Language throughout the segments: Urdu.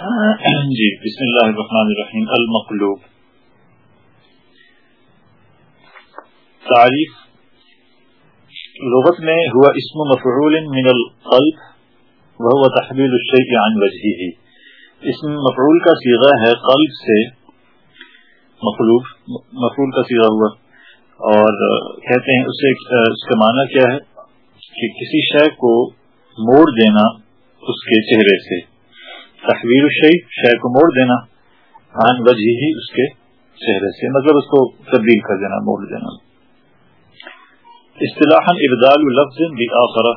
جی بسم اللہ الرحمن الرحیم، المقلوب. تعریف لغت میں ہوا اسم مفعول من القلب، وهو تحویل الشیء عن وجهه. اسم مفعول کا صیغہ ہے قلب سے مخلوق مفعول کا صیغہ ہوا، اور کہتے ہیں اسے، اس کا معنی کیا ہے؟ کہ کسی شے کو موڑ دینا اس کے چہرے سے۔ تحویر الشیء، شے کو موڑ دینا، عن وجہ ہی اس کے چہرے سے مطلب اس کو تبدیل کر دینا، موڑ دینا۔ اصطلاح ابدال لفظ بآخرہ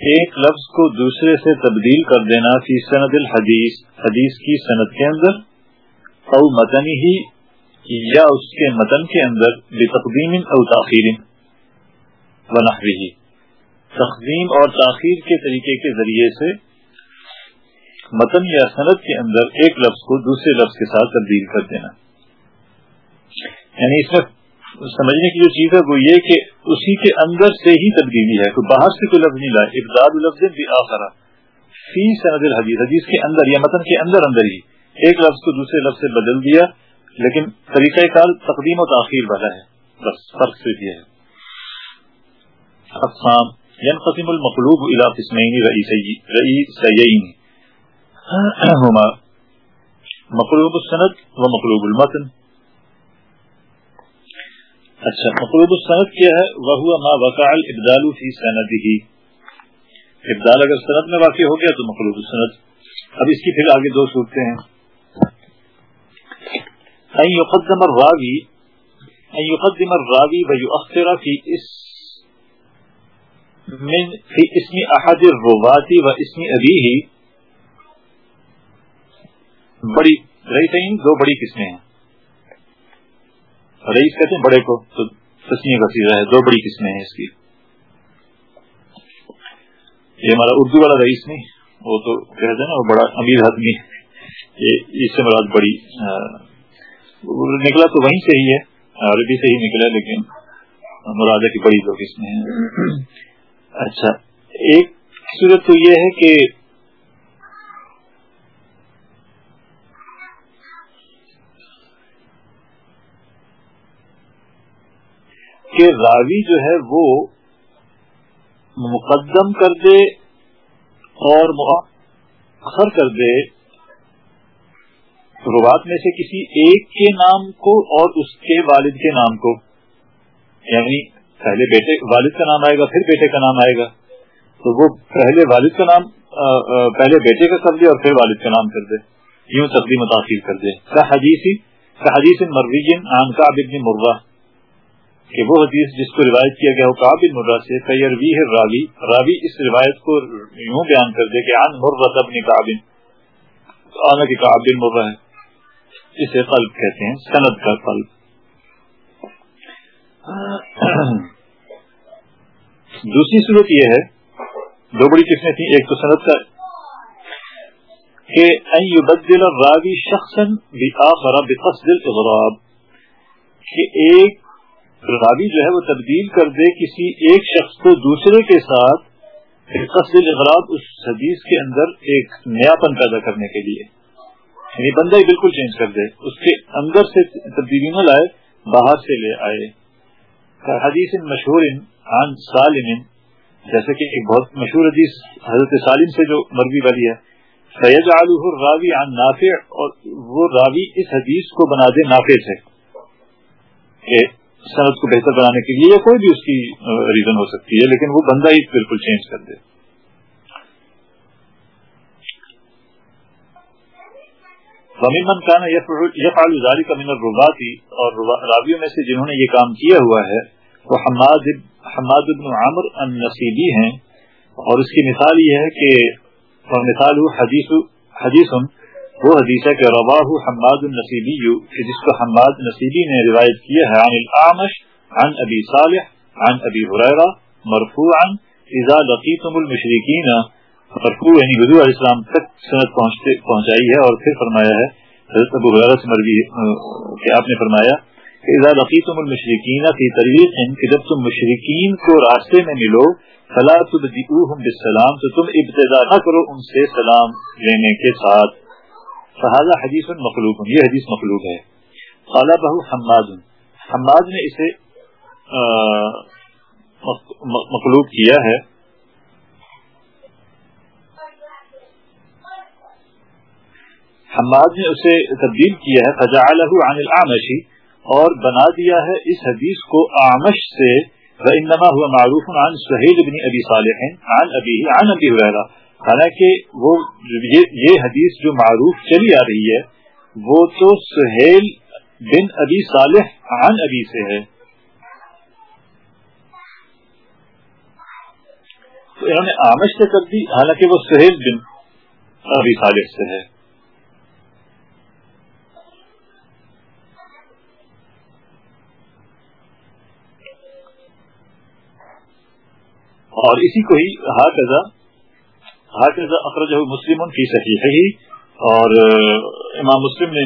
ایک لفظ کو دوسرے سے تبدیل کر دینا فی سند الحدیث، حدیث کی سند کے اندر، او متنی ہی، یا اس کے متن کے اندر بے تقدیم او تاخیر تقدیم اور تاخیر کے طریقے کے ذریعے سے متن یا سند کے اندر ایک لفظ کو دوسرے لفظ کے ساتھ تبدیل کر دینا۔ یعنی اس میں سمجھنے کی جو چیز ہے وہ یہ کہ اسی کے اندر سے ہی تبدیلی ہے، کوئی باہر سے کوئی لفظ نہیں لائے ابداد لفظ بھی آخرا فی سند الحدیث، حدیث کے اندر یا متن کے اندر اندر ہی۔ ایک لفظ کو دوسرے لفظ سے بدل دیا، لیکن طریقہ کار تقدیم و تاخیر والا ہے۔ بس، فرق سے یہ ہے۔ اقسام ينقسم المقلوب الى قسمين رئيسيين هما مقلوب السند ومقلوب المتن. اچھا مقلوب السند کیا ہے وَهُوَ مَا وَقَعَ الْإِبْدَالُ فِي سَنَدِهِ. إبدال اگر سند میں واقع ہو گیا تو مقلوب السند. اب اس کی پھر آگے دو صورتیں ہیں. اَن يُقَدَّمَ الرَّاوِي اَن يُقَدِّمَ الرَّاوِي وَيُؤَخْتِرَ فِي اس من فی اسم أحد الرواتی و اسم ابیهی بڑی رہی دو بڑی قسمیں ہیں۔ رئیس کہتے ہیں بڑے کو، تو تسمی کا سیرا ہے، دو بڑی قسمیں ہیں اس کی۔ یہ ہمارا اردو والا رئیس نہیں، وہ تو کہتے ہیں نا، وہ بڑا امیر آدمی اس سے مراد بڑی نکلا تو وہیں سے ہی ہے، عربی سے ہی نکلا لیکن مراد کی بڑی دو قسمیں ہیں۔ اچھا ایک صورت تو یہ ہے کہ کہ راوی جو ہے وہ مقدم کر دے اور مؤخر کر دے روات میں سے کسی ایک کے نام کو اور اس کے والد کے نام کو۔ یعنی پہلے بیٹے والد کا نام آئے گا، پھر بیٹے کا نام آئے گا۔ تو وہ پہلے والد کا نام پہلے بیٹے کا کر دے اور پھر والد کا نام کر دے۔ یوں تقدیم متاثر کر دے۔ کا حدیثی کا حدیث مروین عن کا ابن مرغا کہ وہ حدیث جس کو روایت کیا گیا وہ بن مرہ سے تیروی ہے راوی راوی اس روایت کو یوں بیان کر دے کہ آن مرہ ابن کابن آنا کہ کعب بن مرہ ہے۔ اسے قلب کہتے ہیں، سند کا قلب۔ دوسری صورت یہ ہے، دو بڑی قسمیں تھیں، ایک تو سند کا۔ کہ ان یبدل الراوی شخصا بآخر بقصد الاغراب، کہ ایک راوی جو ہے وہ تبدیل کر دے کسی ایک شخص کو دوسرے کے ساتھ قصد اغراب اس حدیث کے اندر ایک نیا پن پیدا کرنے کے لیے۔ یعنی بندہ ہی بالکل چینج کر دے، اس کے اندر سے تبدیلی نہ لائے، باہر سے لے آئے۔ حدیث مشہور عن سالم، جیسے کہ ایک بہت مشہور حدیث حضرت سالم سے جو مربی والی ہے۔ سید عالح راوی عن نافع، اور وہ راوی اس حدیث کو بنا دے نافع سے کہ صنعت کو بہتر بنانے کے لیے یا کوئی بھی اس کی ریزن ہو سکتی ہے، لیکن وہ بندہ ہی بالکل چینج کر دے۔ من کا نا یہ فعال کا من اور راویوں میں سے جنہوں نے یہ کام کیا ہوا ہے، وہ حماد حماد بن عامر النصیبی ہیں۔ اور اس کی مثال یہ ہے کہ مثال حدیث حدیث وہ حدیث ہے کہ رواہ حماد النصیبی جس کو حماد نصیبی نے روایت کیا ہے، عن الاعمش عن ابی صالح، عن ابی حریرہ، مرفوعا، اذا لقیتم المشرکین، مرفوع یعنی حضور علیہ السلام تک سنت پہنچتے پہنچائی ہے اور پھر فرمایا ہے، حضرت ابو حریرہ سے مرضی کہ آپ نے فرمایا کہ اذا لقیتم المشرکین فی طریق کہ جب تم مشرکین کو راستے میں ملو، فلا تبدئوهم بالسلام، تو تم ابتدا نہ کرو ان سے سلام لینے کے ساتھ۔ فہذا حدیث مخلوق، یہ حدیث مخلوق ہے۔ خالہ بہو حماد حماد نے اسے مخلوق کیا ہے۔ حماد نے اسے تبدیل کیا ہے فجعلہ عن الاعمشی اور بنا دیا ہے اس حدیث کو آمش سے انما ہوا معروف عن سہیل بن ابی صالح، عن ابی عن ابی ہریرہ حالانکہ وہ یہ حدیث جو معروف چلی آ رہی ہے، وہ تو سہیل بن ابی صالح عن ابی سے ہے۔ تو انہوں نے آمش سے کر دی، حالانکہ وہ سہیل بن ابی صالح سے ہے۔ اور اسی کو ہی ہاکزا ہاکزا اخرج مسلم کی صحیح ہے اور امام مسلم نے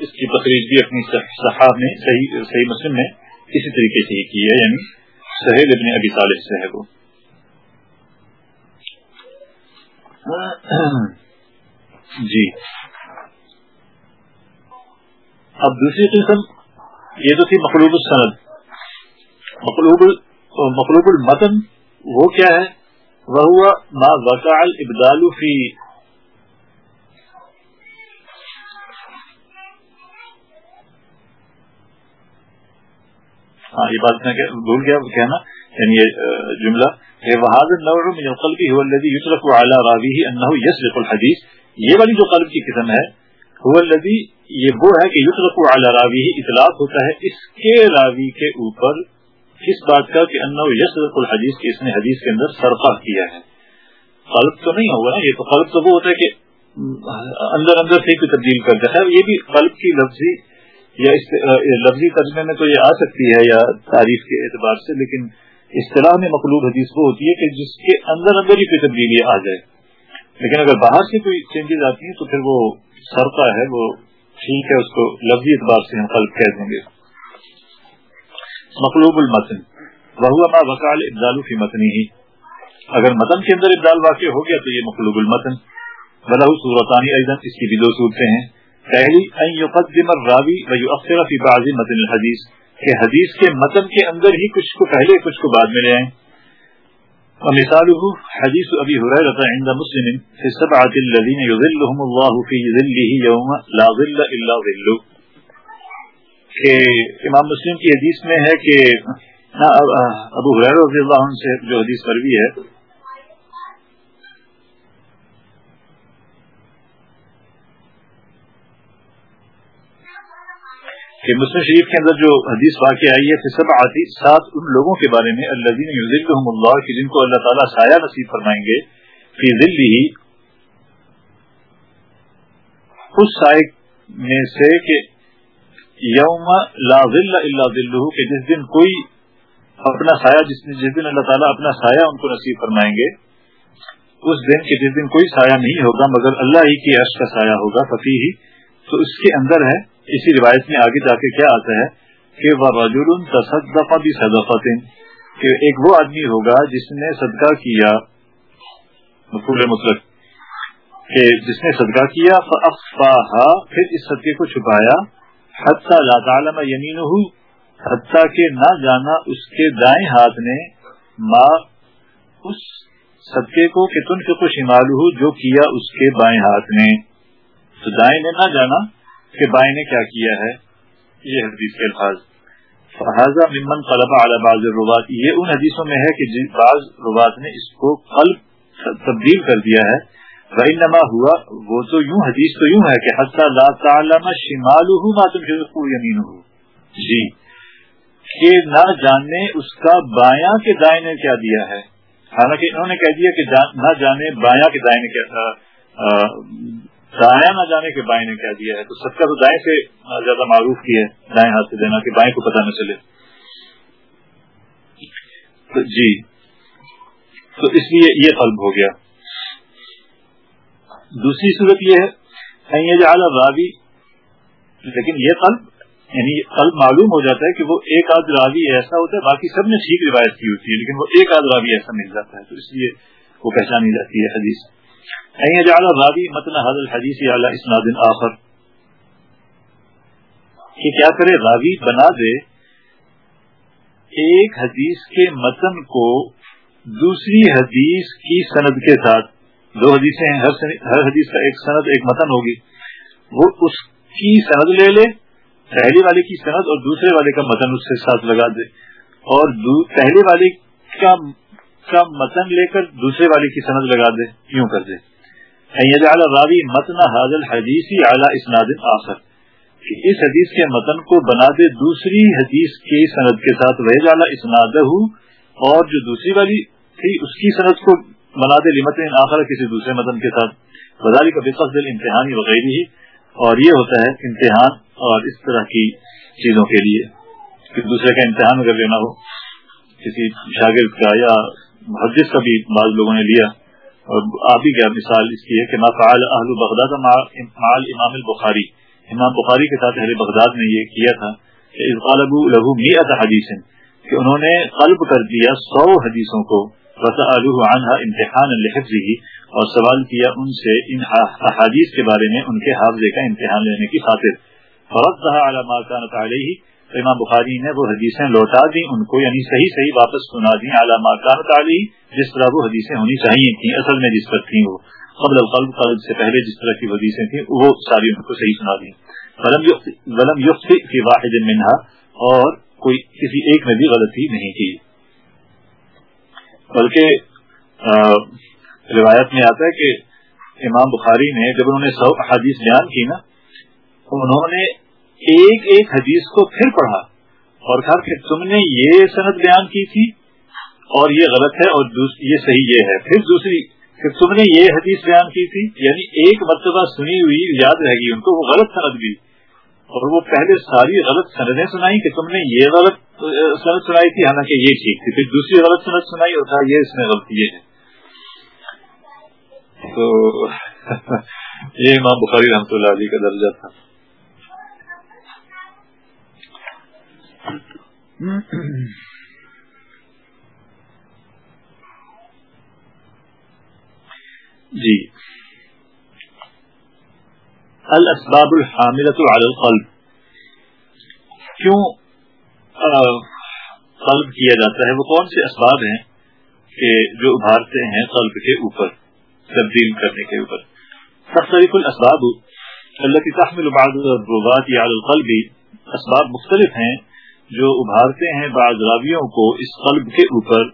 اس کی تقریر بھی اپنی صحاب میں صحیح صحیح مسلم نے اسی طریقے سے ہی کی ہے یعنی سہیل ابن ابی صالح سے ہے وہ۔ جی۔ اب دوسری قسم، یہ تو تھی مخلوب السند۔ مخلوب مخلوب المتن، وہ کیا ہے؟ وہ ہوا ما وقع الابدال فی ہاں یہ بات میں بھول گیا کہنا یعنی یہ جملہ، کہ وہاد النوع من القلب هو الذي يطلق على راويه انه يسبق الحديث. یہ والی جو قلب کی قسم ہے، هو الذي، یہ وہ ہے کہ يطلق على راويه، اطلاق ہوتا ہے اس کے راوی کے اوپر اس بات کا کہ انو یسرق الحدیث کی اس نے حدیث کے اندر سرقہ کیا ہے۔ قلب تو نہیں ہوگا نا، یہ تو قلب تو وہ ہوتا ہے کہ اندر اندر سے کوئی تبدیل کر ہے یہ بھی قلب کی لفظی یا لفظی ترجمے میں تو یہ آ سکتی ہے یا تعریف کے اعتبار سے، لیکن اصطلاح میں مقلوب حدیث وہ ہوتی ہے کہ جس کے اندر اندر ہی کوئی تبدیلی آ جائے۔ لیکن اگر باہر سے کوئی چینجز آتی ہیں تو پھر وہ سرقہ ہے، وہ ٹھیک ہے، اس کو لفظی اعتبار سے ہم قلب کہہ دیں گے۔ مقلوب المتن وہ ما وقال ابدال فی متنی ہی اگر متن کے اندر ابدال واقع ہو گیا تو یہ مقلوب المتن. بلہ صورتانی ایضا اس کی بھی دو صورتیں ہیں. پہلی، ان یقدم الراوی و یؤخر فی بعض متن الحدیث، کہ حدیث کے متن کے اندر ہی کچھ کو پہلے، کچھ کو بعد میں لے آئیں. ومثاله حديث أبي هريرة عند مسلم في السبعة الذين يظلهم الله في ظله يوم لا ظل إلا ظله کہ امام مسلم کی حدیث میں ہے کہ ابو حریر رضی اللہ عنہ سے جو حدیث پروی ہے۔ کہ مسلم شریف کے اندر جو حدیث واقع آئی ہے، کہ سب آتی سات ان لوگوں کے بارے میں اللہ اللہ کی جن کو اللہ تعالیٰ سایہ نصیب فرمائیں گے، فی ذلی اس سائے میں سے کہ یوم لا ظل الا ظلہ کہ جس دن کوئی اپنا سایہ، جس جس دن اللہ تعالیٰ اپنا سایہ ان کو نصیب فرمائیں گے، اس دن کے جس دن کوئی سایہ نہیں ہوگا، مگر اللہ ہی کی عرش کا سایہ ہوگا ففی ہی، تو اس کے اندر ہے، اسی روایت میں آگے جا کے کیا آتا ہے؟ کہ وہ رجول تصدق بھی صدقت کہ ایک وہ آدمی ہوگا جس نے صدقہ کیا مقبول مطلق، کہ جس نے صدقہ کیا پھر اس صدقے کو چھپایا حتیٰ لا تعلم یمین حتیٰ کہ نہ جانا اس کے دائیں ہاتھ نے، ما اس صدقے کو کہ تن کے کچھ ہو جو کیا اس کے بائیں ہاتھ نے۔ تو دائیں نے نہ جانا کہ بائیں نے کیا کیا ہے؟ یہ حدیث کے الفاظ۔ فہذا ممن قلب اعلی بعض الروات یہ ان حدیثوں میں ہے کہ بعض روات نے اس کو قلب تبدیل کر دیا ہے۔ وَإِنَّمَا ہوا وہ تو یوں حدیث تو یوں ہے کہ حتی لا تعلم شمالہ ما تنفقو یمینہ جی۔ کہ نہ جاننے اس کا بایاں کے دائیں نے کیا دیا ہے۔ حالانکہ انہوں نے کہہ دیا کہ نہ جانے بایاں کے دائیں نے کیا دایاں نہ جانے کے بائیں نے کیا دیا ہے۔ تو سب کا تو دائیں سے زیادہ معروف کی ہے، دائیں ہاتھ سے دینا کہ بائیں کو پتہ نہ چلے۔ تو جی۔ تو اس لیے یہ قلب ہو گیا۔ دوسری صورت یہ ہے راوی لیکن یہ قلب یعنی قلب معلوم ہو جاتا ہے کہ وہ ایک آدھ راوی ایسا ہوتا ہے، باقی سب نے ٹھیک روایت کی ہوتی ہے، لیکن وہ ایک آدھ راوی ایسا مل جاتا ہے، تو اس لیے وہ پہچانی جاتی ہے حدیث۔ راوی متن حضل حدیث اعلیٰ اسناد آخر۔ کہ کیا کرے، راوی بنا دے ایک حدیث کے متن کو دوسری حدیث کی سند کے ساتھ۔ دو حدیثیں ہیں، ہر حدیث کا ایک سند، ایک متن ہوگی۔ وہ اس کی سند لے لے، پہلے والے کی سند اور دوسرے والے کا متن اس کے ساتھ لگا دے۔ اور پہلے والے کا کا متن لے کر دوسرے والے کی سند لگا دے، یوں کر دے۔ راوی متن حاضل حدیثی اعلیٰ اسناد آخر۔ اس حدیث کے متن کو بنا دے دوسری حدیث کی سند کے ساتھ۔ وہ جالا اسناد اور جو دوسری والی تھی، اس کی سند کو بنا دے لمت آخر کسی دوسرے متن کے ساتھ. بدالی کا بےقص دل امتحانی وغیرہ ہی اور یہ ہوتا ہے امتحان اور اس طرح کی چیزوں کے لیے. کہ دوسرے کا امتحان اگر لینا ہو، کسی شاگرد کا یا محدث کا بھی بعض لوگوں نے لیا. اور آپ ہی کیا مثال اس کی ہے کہ فعال اہل بغداد امام البخاری. امام بخاری کے ساتھ اہل بغداد نے یہ کیا تھا کہ لہو میت حدیث، کہ انہوں نے قلب کر دیا سو حدیثوں کو. عنها امتحان الحفظی اور سوال کیا ان سے ان احادیث کے بارے میں، ان کے حافظے کا امتحان لینے کی خاطر۔ فوت علامہ كانت علیہ امام بخاری نے وہ حدیثیں لوٹا دی ان کو یعنی صحیح صحیح واپس سنا دی علامہ كانت علیہ جس طرح وہ حدیثیں ہونی چاہیے تھیں، اصل میں جس پر تھیں وہ۔ قبل القلب، قلب سے پہلے جس طرح کی حدیثیں تھیں، وہ ساری ان کو صحیح سنا دی ولم فی واحد منہا اور کوئی کسی ایک نے بھی غلطی نہیں کی۔ بلکہ روایت میں آتا ہے کہ امام بخاری نے جب انہوں نے سو حدیث بیان کی نا انہوں نے ایک ایک حدیث کو پھر پڑھا اور کہا کہ تم نے یہ صنعت بیان کی تھی اور یہ غلط ہے اور یہ صحیح یہ ہے۔ پھر دوسری، کہ تم نے یہ حدیث بیان کی تھی یعنی ایک مرتبہ سنی ہوئی، یاد رہ گئی ان کو، وہ غلط سند بھی۔ اور وہ پہلے ساری غلط سندیں سنائی کہ تم نے یہ غلط سند سنائی تھی، حالانکہ یہ ٹھیک تھی۔ پھر دوسری غلط سند سنائی اور تھا یہ اس میں غلطی ہے۔ تو یہ امام بخاری رحمۃ اللہ علی کا درجہ تھا۔ جی۔ الاسباب الحاملۃ علی القلب. کیوں قلب کیا جاتا ہے؟ وہ کون سے اسباب ہیں کہ جو ابھارتے ہیں قلب کے اوپر، تبدیل کرنے کے اوپر؟ تختلف الاسباب التي تحمل بعض الرغبات على القلب. اسباب مختلف ہیں جو ابھارتے ہیں بعض راویوں کو اس قلب کے اوپر،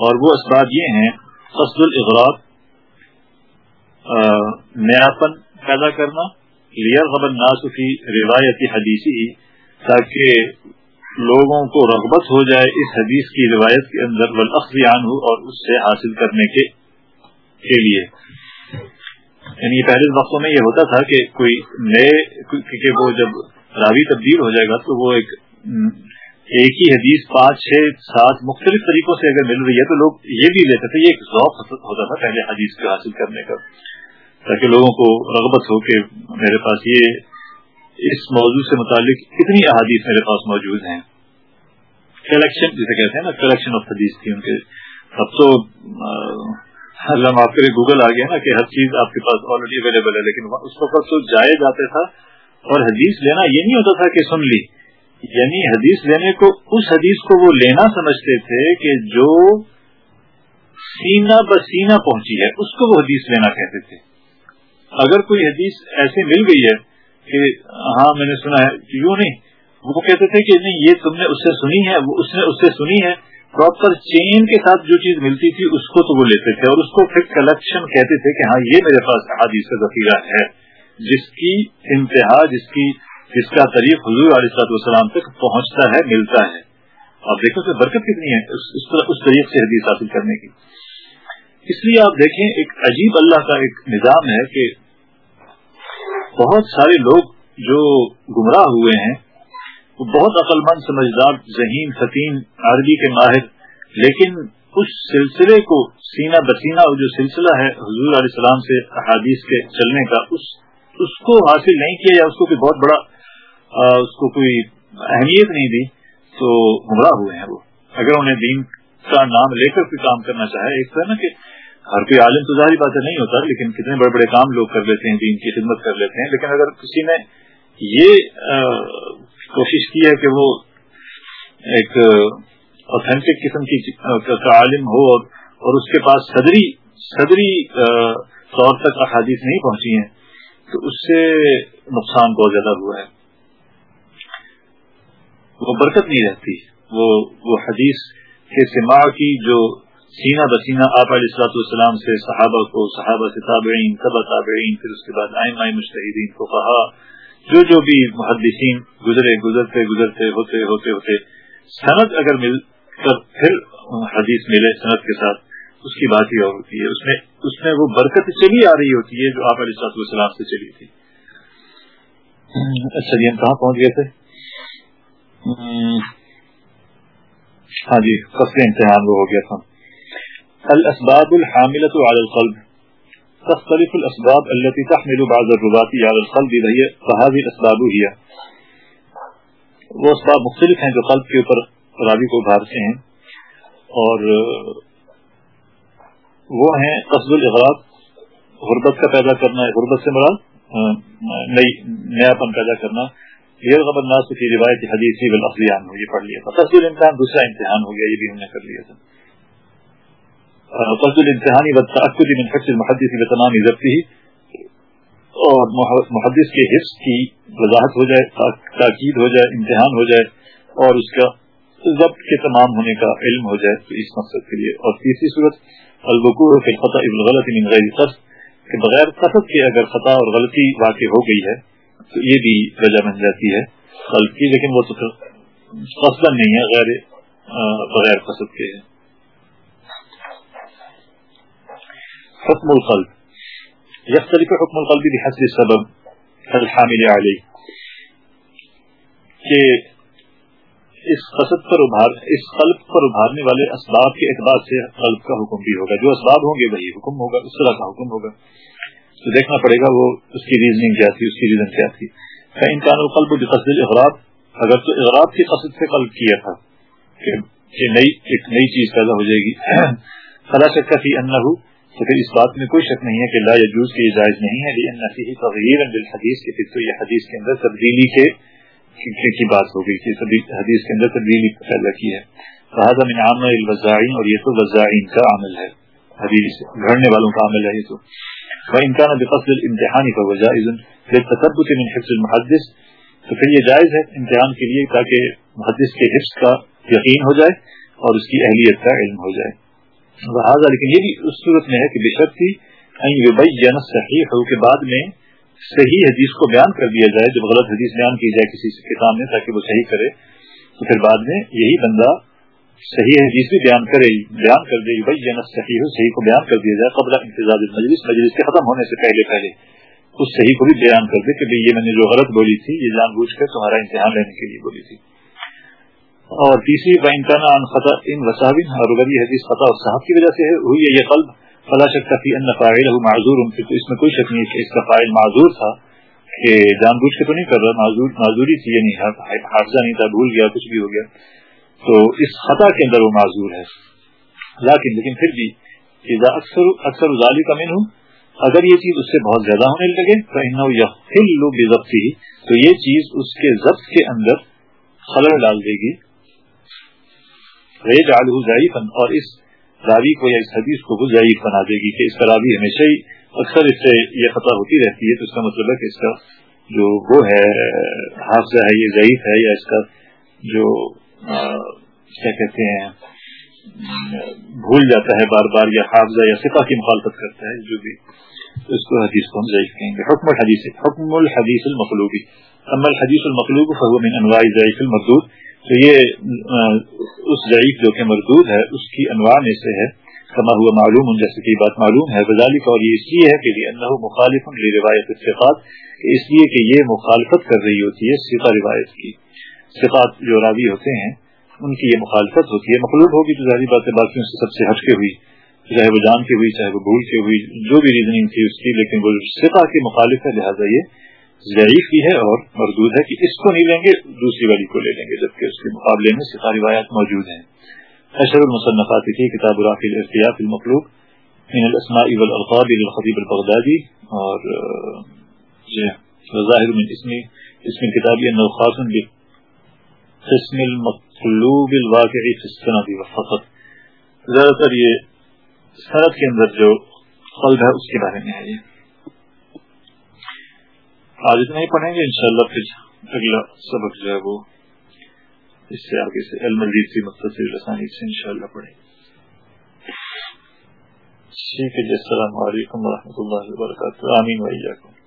اور وہ اسباب یہ ہیں، قصد الاغراق نیاپن پیدا کرنا لیا خبر ناسفی روایتی حدیثی تاکہ لوگوں کو رغبت ہو جائے اس حدیث کی روایت کے اندر ولافیان ہو اور اس سے حاصل کرنے کے کے لیے۔ یعنی پہلے وقتوں میں یہ ہوتا تھا کہ کوئی نئے کہ وہ جب راوی تبدیل ہو جائے گا، تو وہ ایک ایک ہی حدیث پانچ، چھ، سات مختلف طریقوں سے اگر مل رہی ہے، تو لوگ یہ بھی لیتے تھے، یہ ایک ذوق ہوتا تھا پہلے حدیث کو حاصل کرنے کا۔ تاکہ لوگوں کو رغبت ہو کہ میرے پاس یہ اس موضوع سے متعلق کتنی احادیث میرے پاس موجود ہیں۔ کلیکشن جسے کہتے ہیں نا کلیکشن آف حدیث تھی ان کے۔ اب تو اللہ معاف کرے گوگل آ گیا نا کہ ہر چیز آپ کے پاس آلریڈی اویلیبل ہے، لیکن اس وقت تو جائے جاتے تھا۔ اور حدیث لینا یہ نہیں ہوتا تھا کہ سن لی۔ یعنی حدیث لینے کو، اس حدیث کو وہ لینا سمجھتے تھے کہ جو سینہ بسینہ پہنچی ہے، اس کو وہ حدیث لینا کہتے تھے۔ اگر کوئی حدیث ایسے مل گئی ہے کہ ہاں میں نے سنا ہے یوں نہیں۔ وہ کہتے تھے کہ نہیں یہ تم نے اس سے سنی ہے اس نے اس سے سنی ہے۔ پراپر چین کے ساتھ جو چیز ملتی تھی اس کو تو وہ لیتے تھے اور اس کو پھر کلیکشن کہتے تھے کہ ہاں یہ میرے پاس حادیث ذخیرہ ہے۔ جس کی انتہا جس کی جس کا طریق حضور علیہ صلاحت والسلام تک پہنچتا ہے ملتا ہے۔ آپ دیکھو کہ برکت کتنی ہے اس, اس طریق سے حدیث حاصل کرنے کی۔ اس لیے آپ دیکھیں ایک عجیب اللہ کا ایک نظام ہے کہ بہت سارے لوگ جو گمراہ ہوئے ہیں، وہ بہت عقل مند سمجھدار، ذہین فتیم عربی کے ماہر، لیکن اس سلسلے کو سینہ بسینہ جو سلسلہ ہے حضور علیہ السلام سے احادیث کے چلنے کا، اس اس کو حاصل نہیں کیا یا اس کو بہت بڑا اس کو کوئی اہمیت نہیں دی، تو گمراہ ہوئے ہیں وہ۔ اگر انہیں دین کا نام لے کر کوئی کام کرنا چاہے، ایک طرح نا کہ ہر کوئی عالم تو ظاہری باتیں نہیں ہوتا، لیکن کتنے بڑے بڑے کام لوگ کر لیتے ہیں، دین کی خدمت کر لیتے ہیں۔ لیکن اگر کسی نے یہ کوشش کی ہے کہ وہ ایک اوتھینٹک قسم کی عالم ہو اور اس کے پاس صدری صدری طور تک احادیث نہیں پہنچی ہیں، تو اس سے نقصان بہت زیادہ ہوا ہے۔ وہ برکت نہیں رہتی۔ وہ وہ حدیث کے سماع کی جو سینہ بسینہ آپ علیہ السلاط والسلام سے صحابہ کو، صحابہ سے تابعین طبع تابعین، پھر اس کے بعد آئم آئے مشتحدین کو کہا جو جو بھی محدثین گزرے، گزرتے گزرتے، ہوتے ہوتے ہوتے۔ صنعت اگر مل کر پھر حدیث ملے صنعت کے ساتھ، اس کی بات ہی اور ہوتی ہے۔ اس میں اس میں وہ برکت چلی آ رہی ہوتی ہے جو آپ علیہ السلاط والسلام سے چلی تھی۔ اچھا جی ہم کہاں پہنچ گئے تھے؟ ہاں جی قصر امتحان وہ ہو گیا تھا۔ الاسباب الحاملة على القلب. تختلف الاسباب التي تحمل بعض الرباط على القلب، وهي فهذه الاسباب هي. وہ اسباب مختلف ہیں جو قلب کے اوپر راوی کو ابھارتے ہیں، اور وہ ہیں قصد الاغراض، غربت کا پیدا کرنا ہے غربت سے مراد نئی نیا پن پیدا کرنا. یہ غبر ناس کی روایت حدیثی بالافریان ہو یہ پڑھ لیا تھا. قصد الامتحان دوسرا امتحان ہو گیا، یہ بھی ہم نے کر لیا تھا. قصد الامتحانی والتأكد من حفظ المحدث بتمام ضبطه اور محدث کے حفظ کی وضاحت ہو جائے تاکید ہو جائے، امتحان ہو جائے، اور اس کا ضبط کے تمام ہونے کا علم ہو جائے تو اس مقصد کے لیے. اور تیسری صورت البقوع فی الخطا الغلط من غیر قصد. کہ بغیر قصد کے اگر خطا اور غلطی واقع ہو گئی ہے، تو یہ بھی وجہ بن جاتی ہے قلب کی لیکن وہ تو قصد نہیں ہے، غیر بغیر قصد کے ہے حکم القلب. يختلف حکم القلب بحسب السبب الحامل عليه. کہ اس قصد پر ابھار اس قلب پر ابھارنے والے اسباب کے اعتبار سے قلب کا حکم بھی ہوگا. جو اسباب ہوں گے وہی حکم ہوگا، اس طرح کا حکم ہوگا. تو دیکھنا پڑے گا وہ اس کی ریزننگ کیا تھی، اس کی ریزن کیا تھی. انکان القلب بقصد الاغراض اگر تو اغراض کی قصد سے قلب کیا تھا کہ نئی ایک نئی چیز پیدا ہو جائے گی. فلا شک فی انہ تو پھر اس بات میں کوئی شک نہیں ہے کہ لا یجوز کے یہ جائز نہیں ہے لیکن نفی تغیر بالحدیث کے پھر تو یہ حدیث کے اندر تبدیلی کے کی بات ہو گئی، کہ حدیث کے اندر تبدیلی پیدا کی ہے۔ لہٰذا من عام الوزائین اور یہ تو وزائین کا عمل ہے۔ حدیث گھڑنے والوں کا عمل ہے یہ تو۔ وہ وإن بقصد الامتحان فوجائز للتثبت من حفظ المحدث۔ تو پھر یہ جائز ہے امتحان کے لیے تاکہ محدث کے حفظ کا یقین ہو جائے اور اس کی اہلیت کا علم ہو جائے۔ لہٰذا لیکن یہ بھی اس صورت میں ہے کہ بے شک تھی صحیح ہو کے بعد میں صحیح حدیث کو بیان کر دیا جائے، جب غلط حدیث بیان کی جائے کسی کتاب میں تاکہ وہ صحیح کرے، تو پھر بعد میں یہی بندہ صحیح حدیث بھی بیان کرے، بیان کر دے بھائی جنت صحیح ہو صحیح کو بیان کر دیا جائے قبل انتظار مجلس مجلس کے ختم ہونے سے پہلے پہلے اس صحیح کو بھی بیان کر دے کہ یہ میں نے جو غلط بولی تھی، یہ جان بوجھ کر تمہارا امتحان لینے کے لیے بولی تھی۔ اور تیسری ان خطا ان وسابن اور اگر یہ حدیث خطا اور صاحب کی وجہ سے ہوئی ہے یہ قلب، فلا شک فی ان فاعل معذور تو اس میں کوئی شک نہیں کہ اس کا فائل معذور تھا، کہ جان بوجھ کے تو نہیں کر رہا، معذور معذوری تھی یعنی حادثہ نہیں تھا، بھول گیا، کچھ بھی ہو گیا۔ تو اس خطا کے اندر وہ معذور ہے۔ لیکن لیکن پھر بھی اکثر اکثر ازالی کا من ہوں اگر یہ چیز اس سے بہت زیادہ ہونے لگے تو تو یہ چیز اس کے ضبط کے اندر خلل ڈال دے گی۔ ریج آلو ضعیفن اور اس راوی کو یا اس حدیث کو ضعیف بنا دے گی کہ اس کا راوی ہمیشہ ہی اکثر اس سے یہ خطا ہوتی رہتی ہے، تو اس کا مطلب ہے کہ اس کا جو وہ ہے حادثہ ہے، یہ ضعیف ہے یا اس کا جو کیا کہتے ہیں، بھول جاتا ہے بار بار، یا حافظہ یا صفا کی مخالفت کرتا ہے، جو بھی اس کو حدیث کو ہم ضعیف کہیں گے۔ حکم الحدیث حکم الحدیث المخلوبی اما الحدیث المخلوب فهو من انواع ضعیف المردود تو یہ اس ضعیف جو کہ مردود ہے، اس کی انواع میں سے ہے۔ کما ہوا معلوم جیسے کی بات معلوم ہے۔ وزالک اور یہ اس لیے ہے کہ انہو مخالف روایت صفات اس لیے کہ یہ مخالفت کر رہی ہوتی ہے صفا روایت کی۔ صفات جو راوی ہوتے ہیں، ان کی یہ مخالفت ہوتی ہے۔ مخلوق ہوگی تو ظاہری بات باقیوں سے سب سے ہٹ کے ہوئی، چاہے وہ جان کے ہوئی، چاہے وہ بھول کے ہوئی، جو بھی ریزننگ تھی اس کی، لیکن وہ صفا کی مخالف ہے، لہٰذا یہ ضعیف بھی ہے اور مردود ہے کہ اس کو نہیں لیں گے، دوسری والی کو لے لیں گے، جبکہ اس کے مقابلے میں سکھا روایات موجود ہیں۔ اشر المصنفات کی کتاب الرافی الارتیاف المخلوق، من الاسماء والالقاب للخطیب البغدادی اور ظاہر من اسم اسم الكتاب انه خاص بقسم المطلوب الواقع في السند فقط۔ زیادہ تر یہ سند کے اندر جو قلب ہے، اس کے بارے میں ہے یہ۔ آج اتنا ہی پڑھیں گے انشاءاللہ پھر اگلا سبق جو ہے وہ اس سے آگے سے علم المزید کی مختصر رسانی سے انشاءاللہ پڑھیں۔ ٹھیک ہے جی السلام علیکم و رحمۃ اللہ وبرکاتہ۔ آمین ویاکم